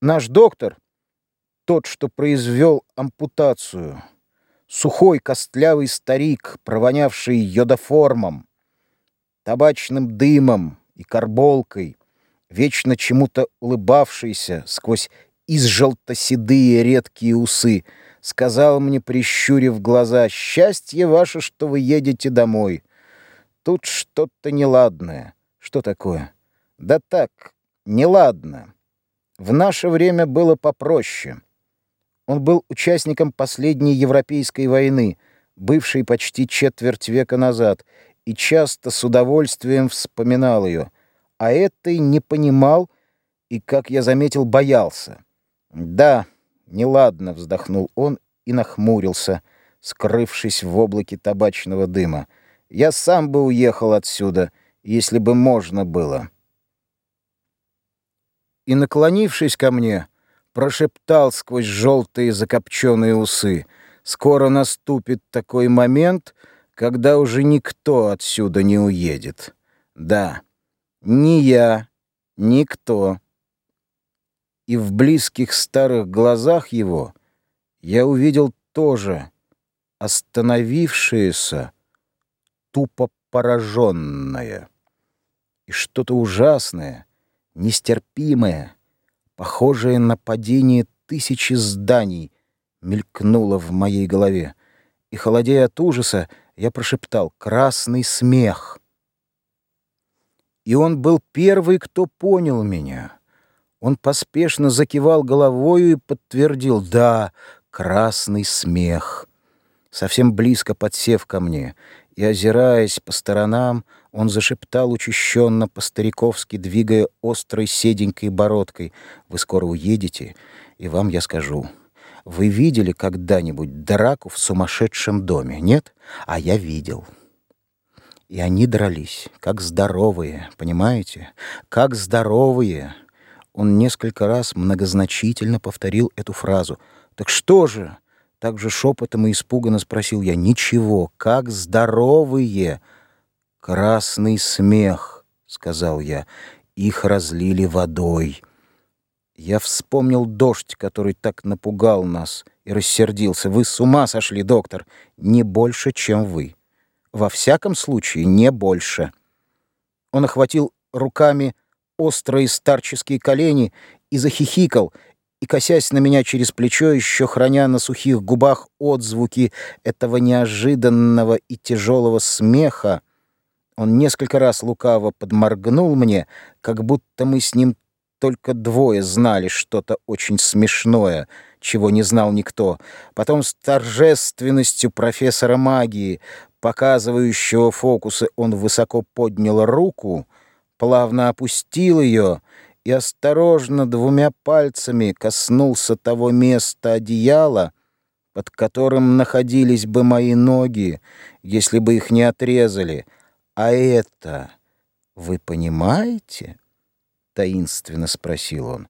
Наш доктор, тот, что произвел ампутацию, сухой костлявый старик, провонявший йодоформом, табачным дымом и карболкой, вечно чему-то улыбавшийся сквозь изжелто-седые редкие усы, сказал мне, прищурив глаза, «Счастье ваше, что вы едете домой. Тут что-то неладное. Что такое? Да так, неладно». В наше время было попроще. Он был участником последней Европейской войны, бывшей почти четверть века назад, и часто с удовольствием вспоминал ее, а этой не понимал и, как я заметил, боялся. «Да, неладно», — вздохнул он и нахмурился, скрывшись в облаке табачного дыма. «Я сам бы уехал отсюда, если бы можно было» и, наклонившись ко мне, прошептал сквозь желтые закопченные усы. «Скоро наступит такой момент, когда уже никто отсюда не уедет. Да, ни я, никто». И в близких старых глазах его я увидел тоже остановившееся, тупо пораженное и что-то ужасное — нестерпимое, похожее на падение тысячи зданий, мелькнуло в моей голове. И, холодея от ужаса, я прошептал «Красный смех». И он был первый, кто понял меня. Он поспешно закивал головою и подтвердил «Да, красный смех». Совсем близко подсев ко мне и, озираясь по сторонам, он зашептал учащенно, по-стариковски, двигая острой седенькой бородкой. «Вы скоро уедете, и вам я скажу. Вы видели когда-нибудь драку в сумасшедшем доме, нет? А я видел». И они дрались, как здоровые, понимаете? Как здоровые. Он несколько раз многозначительно повторил эту фразу. «Так что же?» Так же шепотом и испуганно спросил я. «Ничего, как здоровые!» «Красный смех», — сказал я. «Их разлили водой». Я вспомнил дождь, который так напугал нас, и рассердился. «Вы с ума сошли, доктор! Не больше, чем вы. Во всяком случае, не больше». Он охватил руками острые старческие колени и захихикал — и, косясь на меня через плечо, еще храня на сухих губах отзвуки этого неожиданного и тяжелого смеха, он несколько раз лукаво подморгнул мне, как будто мы с ним только двое знали что-то очень смешное, чего не знал никто. Потом с торжественностью профессора магии, показывающего фокусы, он высоко поднял руку, плавно опустил ее — и осторожно двумя пальцами коснулся того места одеяла, под которым находились бы мои ноги, если бы их не отрезали. А это вы понимаете? таинственно спросил он.